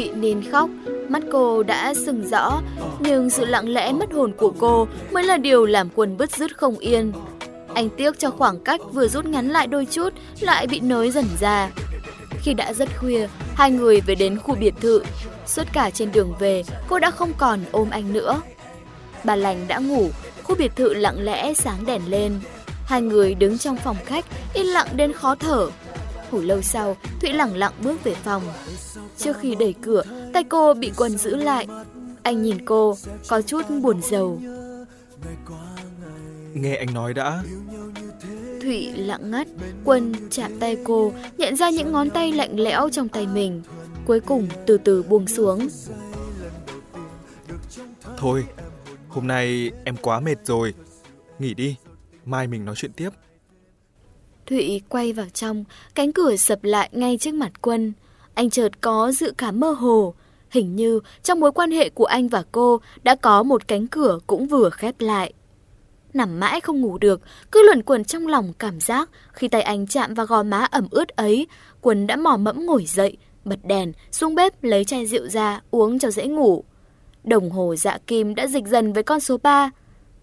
Thụy nín khóc, mắt cô đã sừng rõ, nhưng sự lặng lẽ mất hồn của cô mới là điều làm quân bứt rứt không yên. Anh tiếc cho khoảng cách vừa rút ngắn lại đôi chút lại bị nới dần ra. Khi đã rất khuya, hai người về đến khu biệt thự. Suốt cả trên đường về, cô đã không còn ôm anh nữa. Bà lành đã ngủ, khu biệt thự lặng lẽ sáng đèn lên. Hai người đứng trong phòng khách, yên lặng đến khó thở. Hồi lâu sau, Thụy lặng lặng bước về phòng. Trước khi đẩy cửa, tay cô bị Quân giữ lại. Anh nhìn cô, có chút buồn rầu. Nghe anh nói đã. Thụy lặng ngắt, Quân chạm tay cô, nhận ra những ngón tay lạnh lẽo trong tay mình. Cuối cùng từ từ buông xuống. Thôi, hôm nay em quá mệt rồi. Nghỉ đi, mai mình nói chuyện tiếp. Thụy quay vào trong, cánh cửa sập lại ngay trước mặt Quân. Anh chợt có dự cảm mơ hồ. Hình như trong mối quan hệ của anh và cô đã có một cánh cửa cũng vừa khép lại. Nằm mãi không ngủ được, cứ luẩn quẩn trong lòng cảm giác khi tay anh chạm vào gò má ẩm ướt ấy, Quân đã mò mẫm ngồi dậy, bật đèn, xuống bếp lấy chai rượu ra uống cho dễ ngủ. Đồng hồ dạ kim đã dịch dần với con số 3.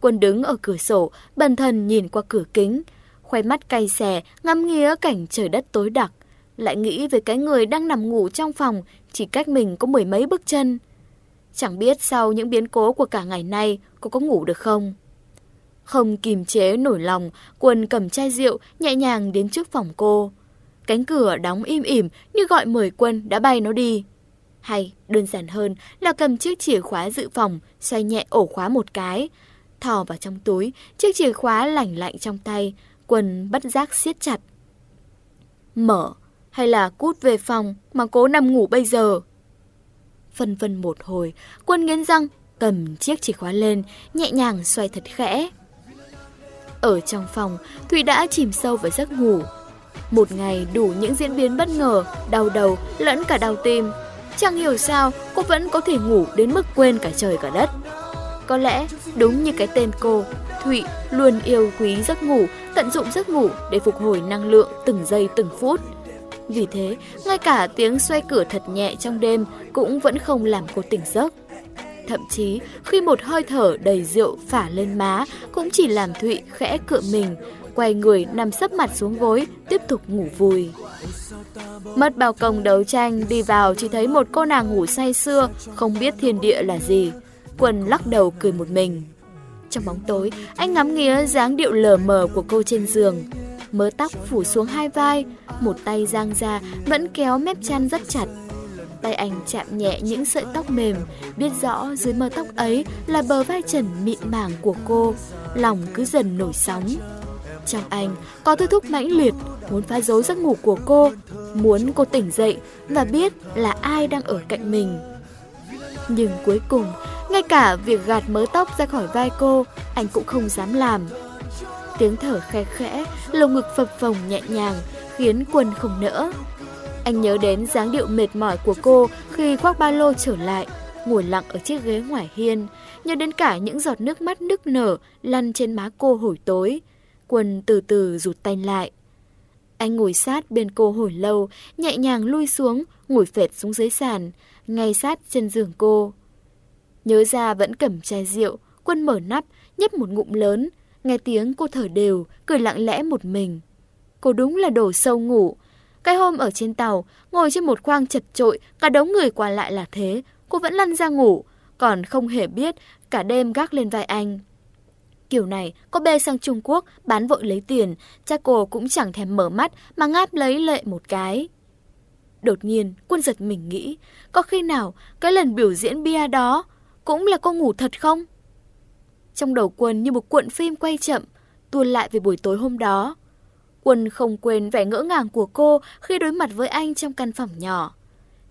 Quân đứng ở cửa sổ, bần thần nhìn qua cửa kính, khoe mắt cay xè, ngắm nghía cảnh trời đất tối đặc. Lại nghĩ về cái người đang nằm ngủ trong phòng, chỉ cách mình có mười mấy bước chân. Chẳng biết sau những biến cố của cả ngày nay, cô có ngủ được không? Không kìm chế nổi lòng, Quân cầm chai rượu nhẹ nhàng đến trước phòng cô. Cánh cửa đóng im ỉm như gọi mời Quân đã bay nó đi. Hay, đơn giản hơn là cầm chiếc chìa khóa dự phòng, xoay nhẹ ổ khóa một cái. Thò vào trong túi, chiếc chìa khóa lạnh lạnh trong tay, Quân bất giác siết chặt. Mở, hay là cút về phòng mà cố nằm ngủ bây giờ? Phân vân một hồi, Quân nghiến răng, cầm chiếc chìa khóa lên, nhẹ nhàng xoay thật khẽ. Ở trong phòng, thụy đã chìm sâu vào giấc ngủ. Một ngày đủ những diễn biến bất ngờ, đau đầu, lẫn cả đau tim. Chẳng hiểu sao cô vẫn có thể ngủ đến mức quên cả trời cả đất. Có lẽ đúng như cái tên cô, Thụy luôn yêu quý giấc ngủ, tận dụng giấc ngủ để phục hồi năng lượng từng giây từng phút. Vì thế, ngay cả tiếng xoay cửa thật nhẹ trong đêm cũng vẫn không làm cô tỉnh giấc. Thậm chí, khi một hơi thở đầy rượu phả lên má cũng chỉ làm Thụy khẽ cựa mình, quay người nằm sấp mặt xuống gối, tiếp tục ngủ vùi. Mất bao công đấu tranh, đi vào chỉ thấy một cô nàng ngủ say sưa, không biết thiên địa là gì. Quân lắc đầu cười một mình. Trong bóng tối, anh ngắm nghía dáng điệu lờ mờ của cô trên giường. Mớ tóc phủ xuống hai vai, một tay giang ra vẫn kéo mép chăn rất chặt. Tay anh chạm nhẹ những sợi tóc mềm, biết rõ dưới mớ tóc ấy là bờ vai trần mịn màng của cô, lòng cứ dần nổi sóng. Trong anh có thôi thúc mãnh liệt, muốn phá dấu giấc ngủ của cô, muốn cô tỉnh dậy và biết là ai đang ở cạnh mình. Nhưng cuối cùng, ngay cả việc gạt mớ tóc ra khỏi vai cô, anh cũng không dám làm. Tiếng thở khe khẽ, lồng ngực phập phồng nhẹ nhàng, khiến quân không nỡ. Anh nhớ đến dáng điệu mệt mỏi của cô khi khoác ba lô trở lại, ngồi lặng ở chiếc ghế ngoài hiên, nhớ đến cả những giọt nước mắt nức nở lăn trên má cô hồi tối. Quân từ từ rụt tay lại. Anh ngồi sát bên cô hồi lâu, nhẹ nhàng lui xuống, ngồi phệt xuống dưới sàn, ngay sát chân giường cô. Nhớ ra vẫn cầm chai rượu, quân mở nắp, nhấp một ngụm lớn, nghe tiếng cô thở đều, cười lặng lẽ một mình. Cô đúng là đổ sâu ngủ. Cái hôm ở trên tàu, ngồi trên một khoang chật trội, cả đống người qua lại là thế, cô vẫn lăn ra ngủ, còn không hề biết cả đêm gác lên vai anh. Kiểu này, cô bê sang Trung Quốc, bán vội lấy tiền, cha cô cũng chẳng thèm mở mắt mà ngáp lấy lệ một cái. Đột nhiên, quân giật mình nghĩ, có khi nào cái lần biểu diễn bia đó cũng là cô ngủ thật không? Trong đầu quân như một cuộn phim quay chậm, tuôn lại về buổi tối hôm đó. Quân không quên vẻ ngỡ ngàng của cô khi đối mặt với anh trong căn phòng nhỏ.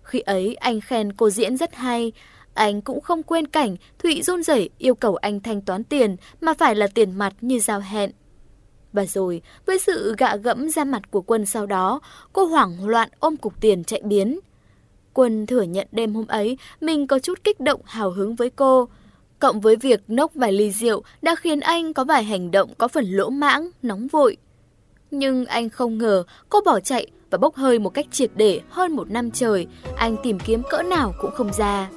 Khi ấy anh khen cô diễn rất hay, anh cũng không quên cảnh Thụy run rẩy yêu cầu anh thanh toán tiền mà phải là tiền mặt như giao hẹn. Và rồi, với sự gạ gẫm ra mặt của quân sau đó, cô hoảng loạn ôm cục tiền chạy biến. Quân thừa nhận đêm hôm ấy mình có chút kích động hào hứng với cô. Cộng với việc nốc vài ly rượu đã khiến anh có vài hành động có phần lỗ mãng, nóng vội. Nhưng anh không ngờ cô bỏ chạy và bốc hơi một cách triệt để hơn một năm trời, anh tìm kiếm cỡ nào cũng không ra.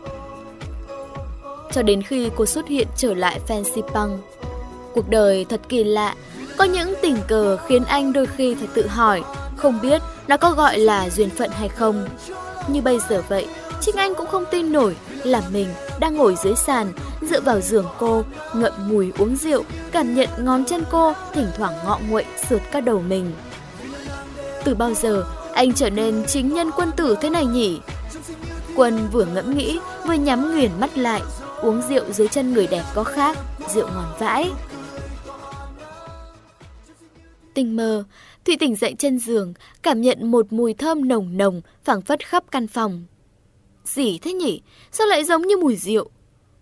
Cho đến khi cô xuất hiện trở lại Fancy Punk. Cuộc đời thật kỳ lạ, có những tình cờ khiến anh đôi khi phải tự hỏi, không biết nó có gọi là duyên phận hay không. Như bây giờ vậy, Trinh Anh cũng không tin nổi là mình đang ngồi dưới sàn, dựa vào giường cô, ngậm mùi uống rượu, cảm nhận ngón chân cô thỉnh thoảng ngọ nguậy sượt các đầu mình. Từ bao giờ anh trở nên chính nhân quân tử thế này nhỉ? Quân vừa ngẫm nghĩ, vừa nhắm nghiền mắt lại, uống rượu dưới chân người đẹp có khác, rượu ngon vãi. Tình mơ, Thụy tỉnh dậy chân giường, cảm nhận một mùi thơm nồng nồng phảng phất khắp căn phòng. Gì thế nhỉ? Sao lại giống như mùi rượu?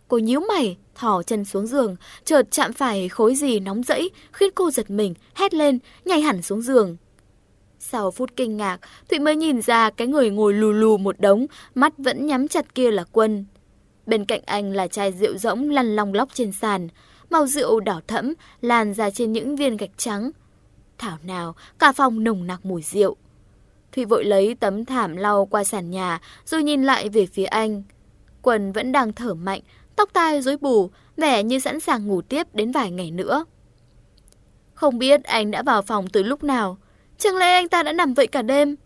Cô nhíu mày, thò chân xuống giường, chợt chạm phải khối gì nóng rẫy, khiến cô giật mình, hét lên, nhảy hẳn xuống giường. Sau phút kinh ngạc, Thụy mới nhìn ra cái người ngồi lù lù một đống, mắt vẫn nhắm chặt kia là quân. Bên cạnh anh là chai rượu rỗng lăn long lóc trên sàn, màu rượu đỏ thẫm lan ra trên những viên gạch trắng. Thảo nào, cả phòng nồng nặc mùi rượu. Thụy vội lấy tấm thảm lau qua sàn nhà, rồi nhìn lại về phía anh. Quần vẫn đang thở mạnh, tóc tai rối bù, vẻ như sẵn sàng ngủ tiếp đến vài ngày nữa. Không biết anh đã vào phòng từ lúc nào, chẳng lẽ anh ta đã nằm vậy cả đêm?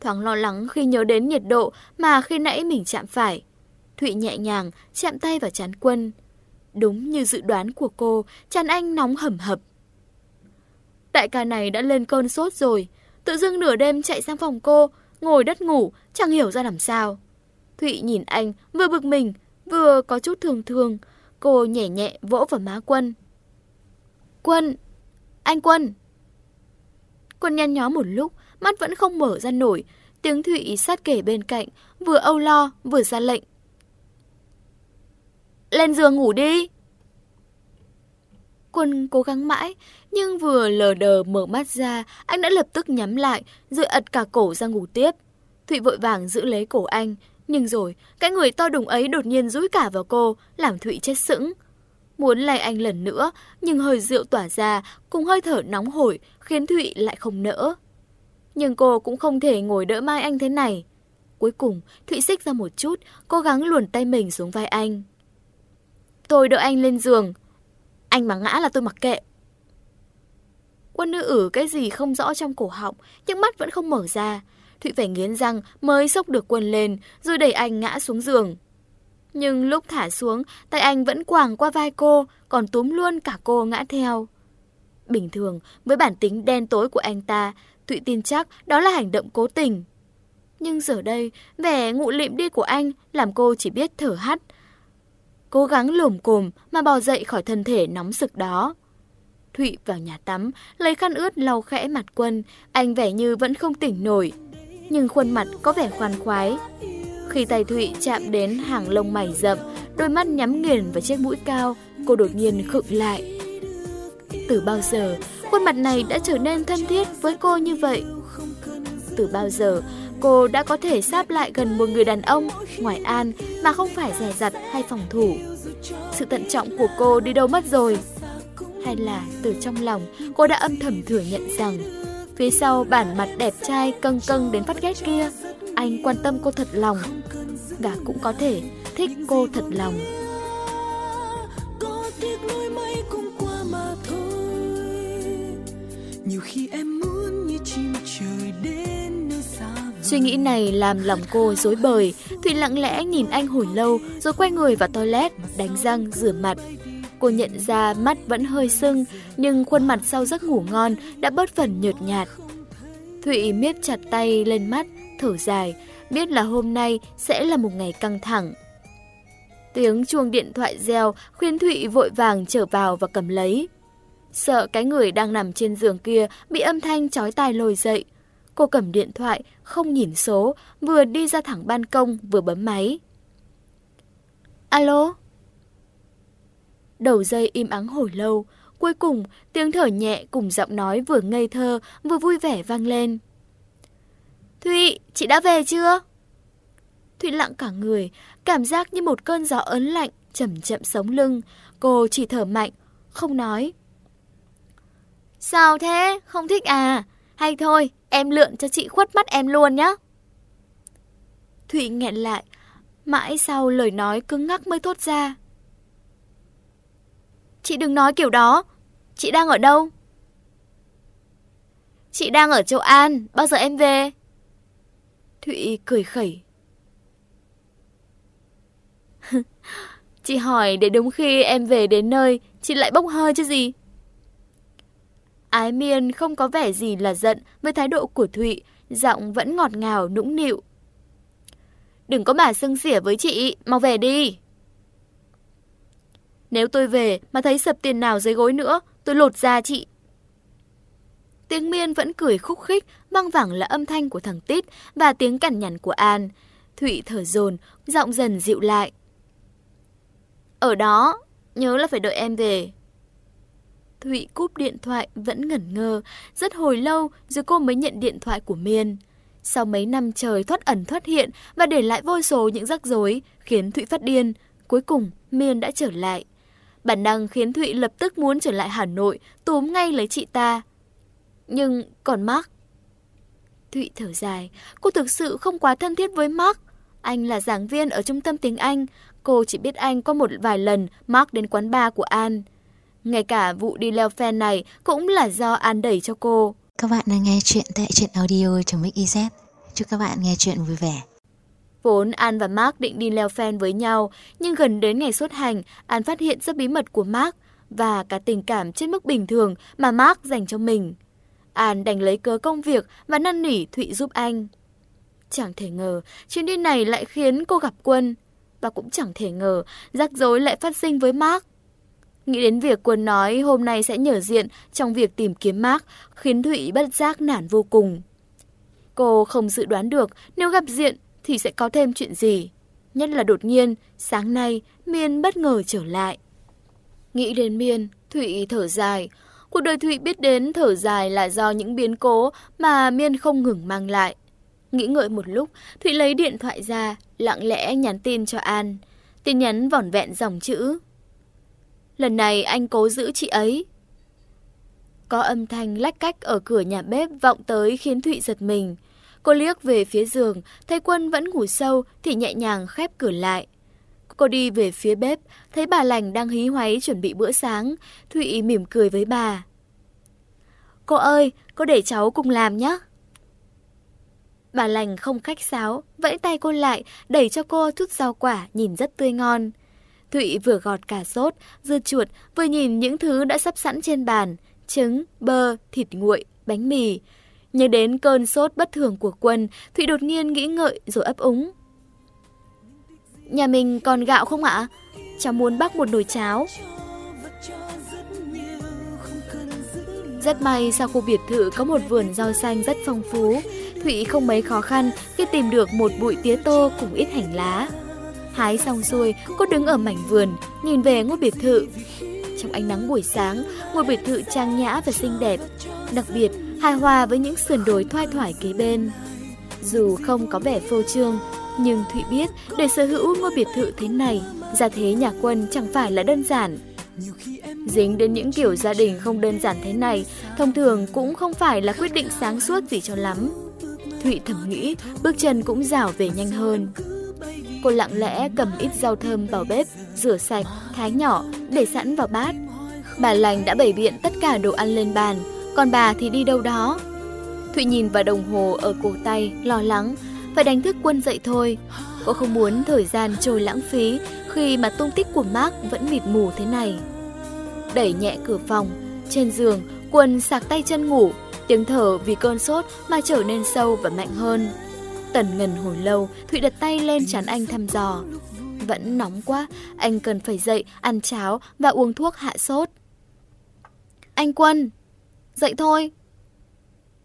Thoáng lo lắng khi nhớ đến nhiệt độ mà khi nãy mình chạm phải. Thụy nhẹ nhàng chạm tay vào chán quân. Đúng như dự đoán của cô, chán anh nóng hầm hập. Đại ca này đã lên cơn sốt rồi, tự dưng nửa đêm chạy sang phòng cô, ngồi đất ngủ, chẳng hiểu ra làm sao. Thụy nhìn anh, vừa bực mình, vừa có chút thường thường. Cô nhẹ nhẹ vỗ vào má Quân. Quân! Anh Quân! Quân nhăn nhó một lúc, mắt vẫn không mở ra nổi. Tiếng Thụy sát kể bên cạnh, vừa âu lo, vừa ra lệnh. Lên giường ngủ đi! Quân cố gắng mãi, nhưng vừa lờ đờ mở mắt ra, anh đã lập tức nhắm lại, rồi ật cả cổ ra ngủ tiếp. Thụy vội vàng giữ lấy cổ anh, nhưng rồi, cái người to đùng ấy đột nhiên rúi cả vào cô, làm Thụy chết sững. Muốn lay anh lần nữa, nhưng hơi rượu tỏa ra, cùng hơi thở nóng hổi, khiến Thụy lại không nỡ. Nhưng cô cũng không thể ngồi đỡ mai anh thế này. Cuối cùng, Thụy xích ra một chút, cố gắng luồn tay mình xuống vai anh. Tôi đỡ anh lên giường. Anh mà ngã là tôi mặc kệ. Quân nữ ử cái gì không rõ trong cổ họng, nhưng mắt vẫn không mở ra. Thụy phải nghiến răng mới sốc được quân lên, rồi đẩy anh ngã xuống giường. Nhưng lúc thả xuống, tay anh vẫn quàng qua vai cô, còn túm luôn cả cô ngã theo. Bình thường, với bản tính đen tối của anh ta, Thụy tin chắc đó là hành động cố tình. Nhưng giờ đây, vẻ ngụ lịm đi của anh làm cô chỉ biết thở hắt. Cố gắng lồm cồm mà bò dậy khỏi thân thể nóng sực đó. Thụy vào nhà tắm, lấy khăn ướt lau khẽ mặt quân, anh vẻ như vẫn không tỉnh nổi. Nhưng khuôn mặt có vẻ khoan khoái. Khi tay Thụy chạm đến hàng lông mày rậm, đôi mắt nhắm nghiền vào chiếc mũi cao, cô đột nhiên khựng lại. Từ bao giờ, khuôn mặt này đã trở nên thân thiết với cô như vậy? Từ bao giờ, cô đã có thể sáp lại gần một người đàn ông, ngoài an, mà không phải rè rặt hay phòng thủ? Sự tận trọng của cô đi đâu mất rồi? Hay là từ trong lòng cô đã âm thầm thừa nhận rằng Phía sau bản mặt đẹp trai căng căng đến phát ghét kia Anh quan tâm cô thật lòng Và cũng có thể thích cô thật lòng. Nhiều khi em muốn như chim trời đến nơi xa Suy nghĩ này làm lòng cô dối bời Thụy lặng lẽ nhìn anh hồi lâu Rồi quay người vào toilet Đánh răng, rửa mặt Cô nhận ra mắt vẫn hơi sưng, nhưng khuôn mặt sau giấc ngủ ngon đã bớt phần nhợt nhạt. Thụy miết chặt tay lên mắt, thở dài, biết là hôm nay sẽ là một ngày căng thẳng. Tiếng chuông điện thoại reo khuyên Thụy vội vàng trở vào và cầm lấy. Sợ cái người đang nằm trên giường kia bị âm thanh chói tai lôi dậy. Cô cầm điện thoại, không nhìn số, vừa đi ra thẳng ban công vừa bấm máy. Alo? Đầu dây im ắng hồi lâu, cuối cùng tiếng thở nhẹ cùng giọng nói vừa ngây thơ vừa vui vẻ vang lên. Thụy, chị đã về chưa? Thụy lặng cả người, cảm giác như một cơn gió ớn lạnh chậm chậm sống lưng, cô chỉ thở mạnh, không nói. Sao thế? Không thích à? Hay thôi, em lượn cho chị khuất mắt em luôn nhá. Thụy nghẹn lại, mãi sau lời nói cứng ngắc mới thốt ra. Chị đừng nói kiểu đó, chị đang ở đâu? Chị đang ở châu An, bao giờ em về? Thụy cười khẩy. chị hỏi để đúng khi em về đến nơi, chị lại bốc hơi chứ gì? Ái miên không có vẻ gì là giận với thái độ của Thụy, giọng vẫn ngọt ngào nũng nịu. Đừng có mà xưng xỉa với chị, mau về đi. Nếu tôi về mà thấy sập tiền nào dưới gối nữa, tôi lột ra chị. Tiếng miên vẫn cười khúc khích, văng vẳng là âm thanh của thằng Tít và tiếng cằn nhằn của An. Thụy thở dồn, giọng dần dịu lại. Ở đó, nhớ là phải đợi em về. Thụy cúp điện thoại vẫn ngẩn ngơ, rất hồi lâu rồi cô mới nhận điện thoại của Miên. Sau mấy năm trời thoát ẩn thoát hiện và để lại vô số những rắc rối khiến Thụy phát điên, cuối cùng Miên đã trở lại. Bản năng khiến Thụy lập tức muốn trở lại Hà Nội, túm ngay lấy chị ta. Nhưng còn Mark? Thụy thở dài, cô thực sự không quá thân thiết với Mark. Anh là giảng viên ở trung tâm tiếng Anh, cô chỉ biết anh có một vài lần Mark đến quán bar của An. Ngay cả vụ đi leo fan này cũng là do An đẩy cho cô. Các bạn đang nghe chuyện tại truyện audio.mix.iz. Chúc các bạn nghe chuyện vui vẻ. Vốn An và Mark định đi leo phen với nhau, nhưng gần đến ngày xuất hành, An phát hiện ra bí mật của Mark và cả tình cảm trên mức bình thường mà Mark dành cho mình. An đành lấy cớ công việc và năn nỉ Thụy giúp anh. Chẳng thể ngờ, chuyến đi này lại khiến cô gặp Quân. Và cũng chẳng thể ngờ, rắc rối lại phát sinh với Mark. Nghĩ đến việc Quân nói hôm nay sẽ nhờ diện trong việc tìm kiếm Mark, khiến Thụy bất giác nản vô cùng. Cô không dự đoán được nếu gặp diện thì sẽ có thêm chuyện gì. Nhất là đột nhiên, sáng nay, Miên bất ngờ trở lại. Nghĩ đến Miên, Thụy thở dài. Cuộc đời Thụy biết đến thở dài là do những biến cố mà Miên không ngừng mang lại. Nghĩ ngợi một lúc, Thụy lấy điện thoại ra, lặng lẽ nhắn tin cho An. Tin nhắn vỏn vẹn dòng chữ. Lần này anh cố giữ chị ấy. Có âm thanh lách cách ở cửa nhà bếp vọng tới khiến Thụy giật mình. Cô liếc về phía giường, thấy Quân vẫn ngủ sâu thì nhẹ nhàng khép cửa lại. Cô đi về phía bếp, thấy bà lành đang hí hoáy chuẩn bị bữa sáng. Thụy mỉm cười với bà. Cô ơi, cô để cháu cùng làm nhé. Bà lành không khách sáo, vẫy tay cô lại, đẩy cho cô chút rau quả nhìn rất tươi ngon. Thụy vừa gọt cà sốt, dưa chuột, vừa nhìn những thứ đã sắp sẵn trên bàn, trứng, bơ, thịt nguội, bánh mì. Nhớ đến cơn sốt bất thường của quân, Thụy đột nhiên nghĩ ngợi rồi ấp úng. Nhà mình còn gạo không ạ? Cháu muốn bắc một nồi cháo. Rất may sau khu biệt thự có một vườn rau xanh rất phong phú. Thụy không mấy khó khăn khi tìm được một bụi tía tô cùng ít hành lá. Hái xong xuôi, cô đứng ở mảnh vườn, nhìn về ngôi biệt thự. Trong ánh nắng buổi sáng, ngôi biệt thự trang nhã và xinh đẹp. Đặc biệt, hài hòa với những sườn đồi thoai thoải kế bên. Dù không có vẻ phô trương, nhưng Thụy biết để sở hữu ngôi biệt thự thế này, gia thế nhà quân chẳng phải là đơn giản. Dính đến những kiểu gia đình không đơn giản thế này, thông thường cũng không phải là quyết định sáng suốt gì cho lắm. Thụy thầm nghĩ, bước chân cũng rảo về nhanh hơn. Cô lặng lẽ cầm ít rau thơm vào bếp, rửa sạch, thái nhỏ, để sẵn vào bát. Bà lành đã bày biện tất cả đồ ăn lên bàn, còn bà thì đi đâu đó. Thụy nhìn vào đồng hồ ở cổ tay, lo lắng, phải đánh thức quân dậy thôi. Cô không muốn thời gian trôi lãng phí khi mà tung tích của Mark vẫn mịt mù thế này. Đẩy nhẹ cửa phòng, trên giường, quân sạc tay chân ngủ, tiếng thở vì cơn sốt mà trở nên sâu và mạnh hơn. Tần ngần hồi lâu, Thụy đặt tay lên chán anh thăm dò. Vẫn nóng quá, anh cần phải dậy, ăn cháo và uống thuốc hạ sốt. Anh Quân, dậy thôi.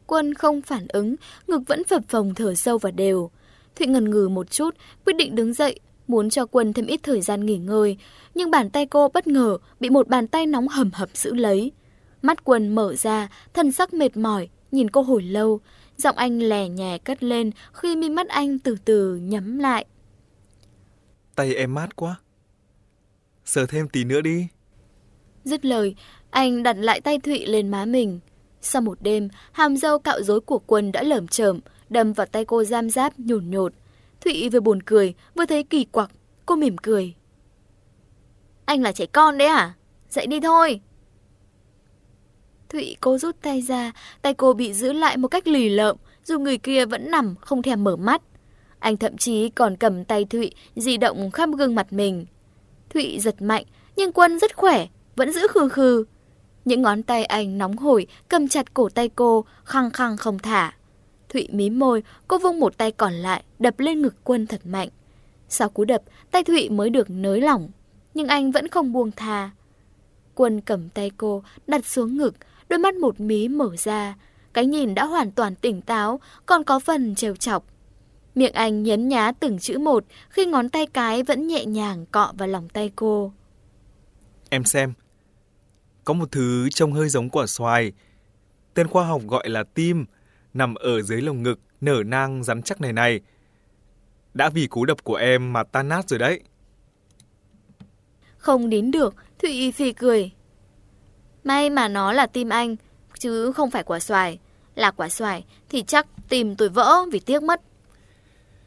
Quân không phản ứng, ngực vẫn phập phồng thở sâu và đều. Thụy ngần ngừ một chút, quyết định đứng dậy, muốn cho Quân thêm ít thời gian nghỉ ngơi. Nhưng bàn tay cô bất ngờ bị một bàn tay nóng hầm hập giữ lấy. Mắt Quân mở ra, thân sắc mệt mỏi, nhìn cô hồi lâu. Giọng anh lè nhè cất lên khi mi mắt anh từ từ nhắm lại. Tay em mát quá. Sờ thêm tí nữa đi. Dứt lời, anh đặt lại tay Thụy lên má mình. Sau một đêm, hàm dâu cạo rối của quân đã lởm chởm, đâm vào tay cô giam giáp nhổn nhột. Thụy vừa buồn cười, vừa thấy kỳ quặc, cô mỉm cười. Anh là trẻ con đấy à? Dậy đi thôi. Thụy cô rút tay ra, tay cô bị giữ lại một cách lì lợm, dù người kia vẫn nằm không thèm mở mắt. Anh thậm chí còn cầm tay Thụy di động khắp gương mặt mình. Thụy giật mạnh, nhưng Quân rất khỏe, vẫn giữ khư khư. Những ngón tay anh nóng hổi cầm chặt cổ tay cô, khăng khăng không thả. Thụy mí môi, cô vung một tay còn lại, đập lên ngực Quân thật mạnh. Sau cú đập, tay Thụy mới được nới lỏng, nhưng anh vẫn không buông tha. Quân cầm tay cô, đặt xuống ngực, đôi mắt một mí mở ra. Cái nhìn đã hoàn toàn tỉnh táo, còn có phần trêu chọc. Miệng anh nhấn nhá từng chữ một khi ngón tay cái vẫn nhẹ nhàng cọ vào lòng tay cô. Em xem, có một thứ trông hơi giống quả xoài. Tên khoa học gọi là tim, nằm ở dưới lồng ngực, nở nang rắn chắc này này. Đã vì cú đập của em mà tan nát rồi đấy. Không đến được, Thụy phì cười. May mà nó là tim anh, chứ không phải quả xoài. Là quả xoài thì chắc tim tôi vỡ vì tiếc mất.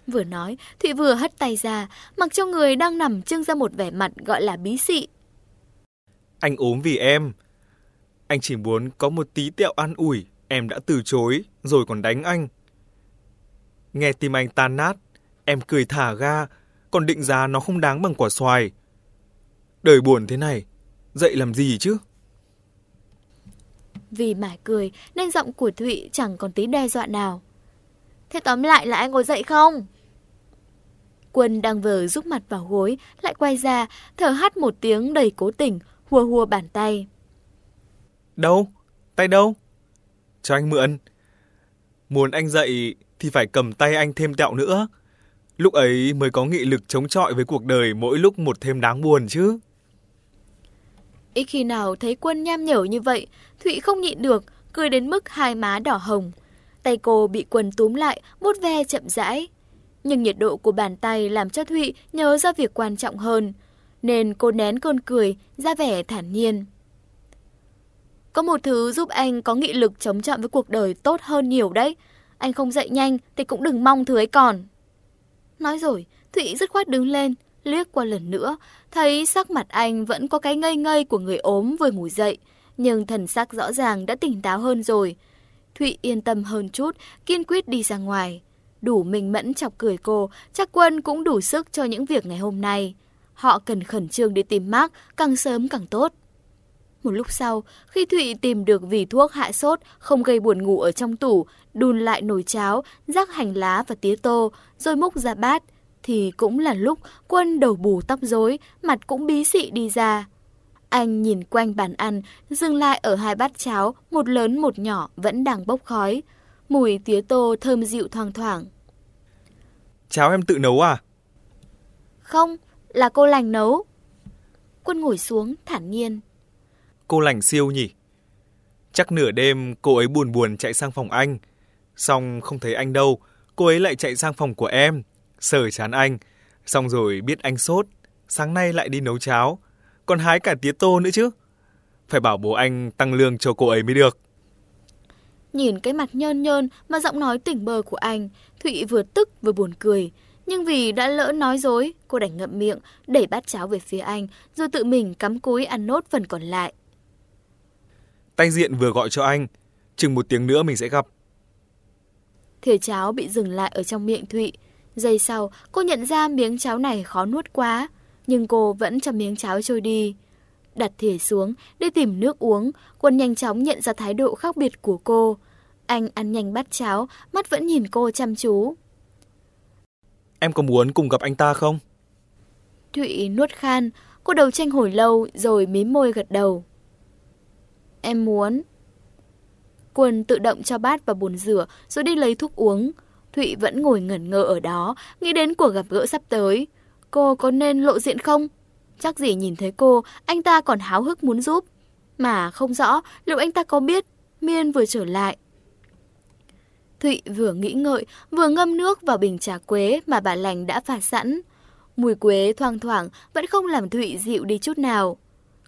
Vừa nói, Thụy vừa hất tay ra, mặc cho người đang nằm trưng ra một vẻ mặt gọi là bí xị. Anh ốm vì em. Anh chỉ muốn có một tí tẹo an ủi, em đã từ chối, rồi còn đánh anh. Nghe tim anh tan nát, em cười thả ga, còn định giá nó không đáng bằng quả xoài. Đời buồn thế này, dậy làm gì chứ? Vì mải cười nên giọng của Thụy chẳng còn tí đe dọa nào. Thế tóm lại là anh ngồi dậy không? Quân đang vờ rúc mặt vào gối, lại quay ra, thở hắt một tiếng đầy cố tình, hùa hùa bàn tay. Đâu? Tay đâu? Cho anh mượn. Muốn anh dậy thì phải cầm tay anh thêm tẹo nữa. Lúc ấy mới có nghị lực chống chọi với cuộc đời mỗi lúc một thêm đáng buồn chứ. Ít khi nào thấy quân nham nhở như vậy, Thụy không nhịn được, cười đến mức hai má đỏ hồng. Tay cô bị quân túm lại, bút ve chậm rãi. Nhưng nhiệt độ của bàn tay làm cho Thụy nhớ ra việc quan trọng hơn. Nên cô nén cơn cười, ra vẻ thản nhiên. Có một thứ giúp anh có nghị lực chống chọi với cuộc đời tốt hơn nhiều đấy. Anh không dậy nhanh thì cũng đừng mong thứ ấy còn. Nói rồi, Thụy dứt khoát đứng lên, liếc qua lần nữa, thấy sắc mặt anh vẫn có cái ngây ngây của người ốm vừa ngủ dậy, nhưng thần sắc rõ ràng đã tỉnh táo hơn rồi. Thụy yên tâm hơn chút, kiên quyết đi ra ngoài. Đủ mình mẫn chọc cười cô, chắc quân cũng đủ sức cho những việc ngày hôm nay. Họ cần khẩn trương đi tìm Mark, càng sớm càng tốt. Một lúc sau, khi Thụy tìm được vỉ thuốc hạ sốt không gây buồn ngủ ở trong tủ, đun lại nồi cháo, rắc hành lá và tía tô, rồi múc ra bát, thì cũng là lúc quân đầu bù tóc rối, mặt cũng bí xị đi ra. Anh nhìn quanh bàn ăn, dừng lại ở hai bát cháo, một lớn một nhỏ vẫn đang bốc khói. Mùi tía tô thơm dịu thoang thoảng. Cháo em tự nấu à? Không, là cô lành nấu. Quân ngồi xuống, thản nhiên. Cô lành siêu nhỉ? Chắc nửa đêm cô ấy buồn buồn chạy sang phòng anh. Xong không thấy anh đâu, cô ấy lại chạy sang phòng của em, sờ chán anh. Xong rồi biết anh sốt, sáng nay lại đi nấu cháo, còn hái cả tía tô nữa chứ. Phải bảo bố anh tăng lương cho cô ấy mới được. Nhìn cái mặt nhơn nhơn mà giọng nói tỉnh bơ của anh, Thụy vừa tức vừa buồn cười. Nhưng vì đã lỡ nói dối, cô đành ngậm miệng, đẩy bát cháo về phía anh, rồi tự mình cắm cúi ăn nốt phần còn lại. Tay diện vừa gọi cho anh, chừng một tiếng nữa mình sẽ gặp. Thìa cháo bị dừng lại ở trong miệng Thụy. Giây sau, cô nhận ra miếng cháo này khó nuốt quá, nhưng cô vẫn cho miếng cháo trôi đi. Đặt thìa xuống, đi tìm nước uống, quân nhanh chóng nhận ra thái độ khác biệt của cô. Anh ăn nhanh bát cháo, mắt vẫn nhìn cô chăm chú. Em có muốn cùng gặp anh ta không? Thụy nuốt khan, cô đầu tranh hồi lâu rồi mím môi gật đầu. Em muốn. Quân tự động cho bát vào bồn rửa rồi đi lấy thuốc uống. Thụy vẫn ngồi ngẩn ngơ ở đó, nghĩ đến cuộc gặp gỡ sắp tới. Cô có nên lộ diện không? Chắc gì nhìn thấy cô, anh ta còn háo hức muốn giúp. Mà không rõ liệu anh ta có biết Miên vừa trở lại. Thụy vừa nghĩ ngợi, vừa ngâm nước vào bình trà quế mà bà lành đã pha sẵn. Mùi quế thoang thoảng vẫn không làm Thụy dịu đi chút nào.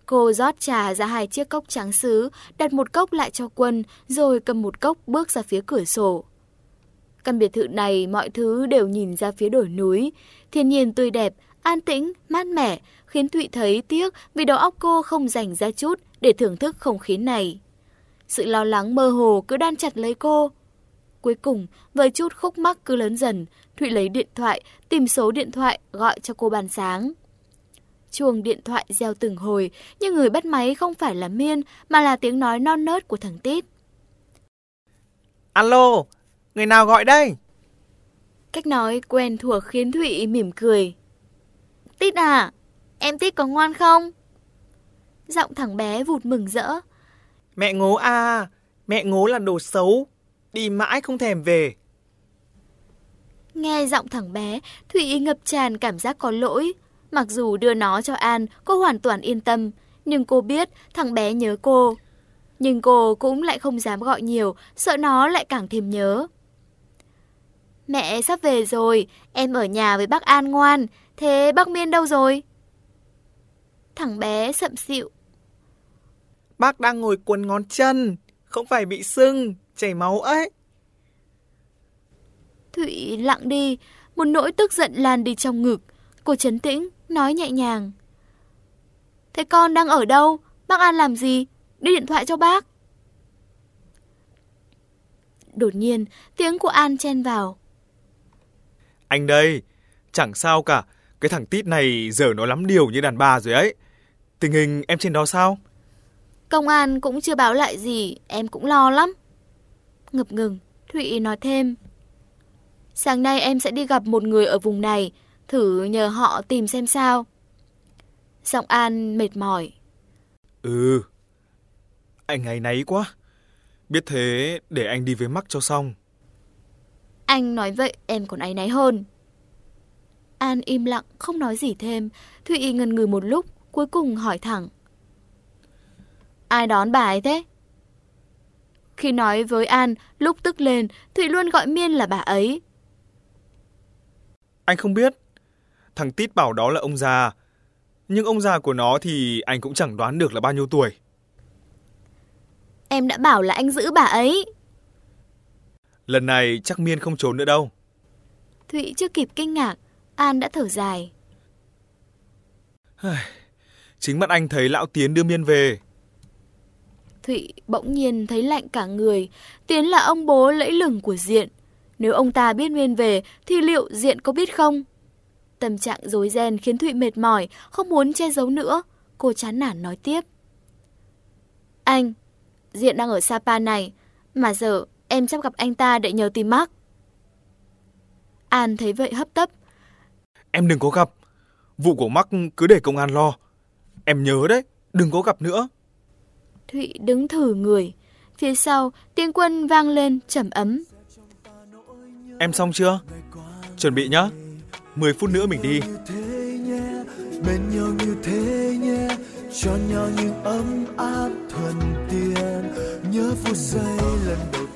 Cô rót trà ra hai chiếc cốc trắng sứ, đặt một cốc lại cho quân, rồi cầm một cốc bước ra phía cửa sổ. Căn biệt thự này mọi thứ đều nhìn ra phía đồi núi, thiên nhiên tươi đẹp, an tĩnh, mát mẻ, khiến Thụy thấy tiếc vì đầu óc cô không dành ra chút để thưởng thức không khí này. Sự lo lắng mơ hồ cứ đan chặt lấy cô. Cuối cùng, với chút khúc mắc cứ lớn dần, Thụy lấy điện thoại, tìm số điện thoại gọi cho cô ban sáng. Chuông điện thoại reo từng hồi, nhưng người bắt máy không phải là Miên, mà là tiếng nói non nớt của thằng Tít. Alo, người nào gọi đây? Cách nói quen thuộc khiến Thụy mỉm cười. Tít à, em Tít có ngoan không? Giọng thằng bé vụt mừng rỡ. Mẹ ngố à, mẹ ngố là đồ xấu, đi mãi không thèm về. Nghe giọng thằng bé, Thụy ngập tràn cảm giác có lỗi. Mặc dù đưa nó cho An, cô hoàn toàn yên tâm, nhưng cô biết thằng bé nhớ cô. Nhưng cô cũng lại không dám gọi nhiều, sợ nó lại càng thêm nhớ. Mẹ sắp về rồi, em ở nhà với bác An ngoan, thế bác Miên đâu rồi? Thằng bé sậm xịu. Bác đang ngồi cuốn ngón chân, không phải bị sưng, chảy máu ấy. Thụy lặng đi, một nỗi tức giận lan đi trong ngực. Cô chấn tĩnh, nói nhẹ nhàng. Thế con đang ở đâu? Bác An làm gì? Đi điện thoại cho bác. Đột nhiên, tiếng của An chen vào. Anh đây, chẳng sao cả. Cái thằng tít này giờ nó lắm điều như đàn bà rồi ấy. Tình hình em trên đó sao? Công an cũng chưa báo lại gì, em cũng lo lắm. Ngập ngừng, Thụy nói thêm. Sáng nay em sẽ đi gặp một người ở vùng này, thử nhờ họ tìm xem sao. Giọng An mệt mỏi. Ừ, anh ấy náy quá. Biết thế để anh đi với mắc cho xong. Anh nói vậy em còn áy náy hơn. An im lặng không nói gì thêm. Thụy ngần ngừ một lúc cuối cùng hỏi thẳng. Ai đón bà ấy thế? Khi nói với An, lúc tức lên, Thụy luôn gọi Miên là bà ấy. Anh không biết. Thằng Tít bảo đó là ông già. Nhưng ông già của nó thì anh cũng chẳng đoán được là bao nhiêu tuổi. Em đã bảo là anh giữ bà ấy. Lần này chắc Miên không trốn nữa đâu. Thụy chưa kịp kinh ngạc, An đã thở dài. Chính mắt anh thấy lão Tiến đưa Miên về. Thụy bỗng nhiên thấy lạnh cả người. Tiến là ông bố lẫy lừng của Diện. Nếu ông ta biết nguyên về thì liệu Diện có biết không? Tâm trạng rối ren khiến Thụy mệt mỏi, không muốn che giấu nữa. Cô chán nản nói tiếp. Anh, Diện đang ở Sapa này, mà giờ em sắp gặp anh ta để nhờ tìm Mark. An thấy vậy hấp tấp. Em đừng có gặp. Vụ của Mark cứ để công an lo. Em nhớ đấy, đừng có gặp nữa. Thụy đứng thử người. Phía sau, tiếng quân vang lên trầm ấm. Em xong chưa? Chuẩn bị nhá. 10 phút nữa mình đi. Bên nhau như thế nhé cho nhau những ấm áp thuần tiền nhớ phút giây lần đầu